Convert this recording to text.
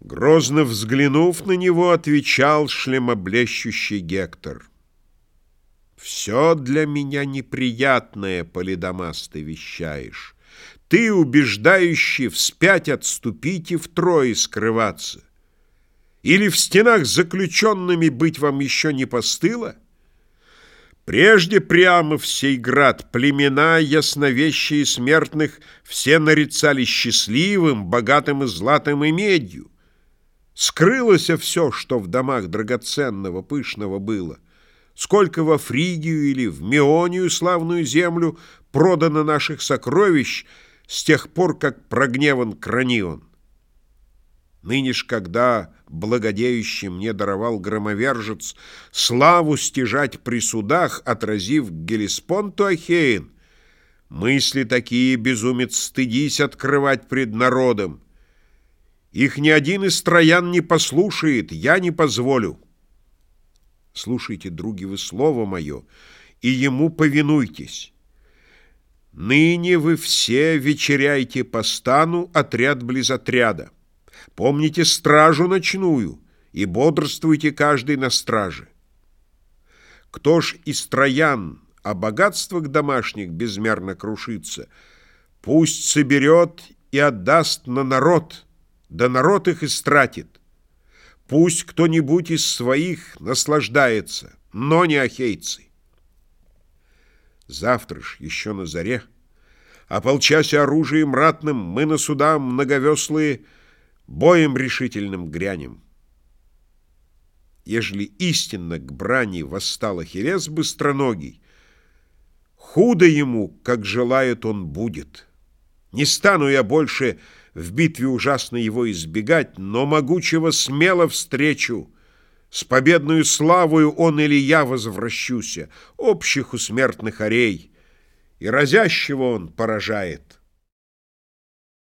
Грозно взглянув на него, отвечал шлемоблещущий Гектор. «Все для меня неприятное, Полидамас, ты вещаешь. Ты, убеждающий, вспять отступить и втрое скрываться. Или в стенах заключенными быть вам еще не постыло?» Прежде прямо в сей град племена ясновещие смертных все нарицали счастливым, богатым и златым и медью. Скрылось все, что в домах драгоценного, пышного было. Сколько во Фригию или в Меонию славную землю продано наших сокровищ с тех пор, как прогневан Кранион. Ныне ж, когда благодеющий мне даровал громовержец славу стяжать при судах, отразив Гелеспонту Ахеин, мысли такие, безумец, стыдись открывать пред народом, их ни один из троян не послушает, я не позволю. Слушайте, други, вы слово мое, и ему повинуйтесь. Ныне вы все вечеряйте по стану отряд близ отряда. Помните стражу ночную и бодрствуйте каждый на страже. Кто ж из троян о богатствах домашних безмерно крушится, пусть соберет и отдаст на народ — да народ их истратит. Пусть кто-нибудь из своих наслаждается, но не ахейцы. Завтра ж, еще на заре, ополчась оружием ратным, мы на суда многовеслые боем решительным грянем. Ежели истинно к брани восстал Ахиллес быстроногий, худо ему, как желает он, будет. Не стану я больше в битве ужасно его избегать, но могучего смело встречу. С победную славою он или я возвращуся, общих у смертных орей, и разящего он поражает.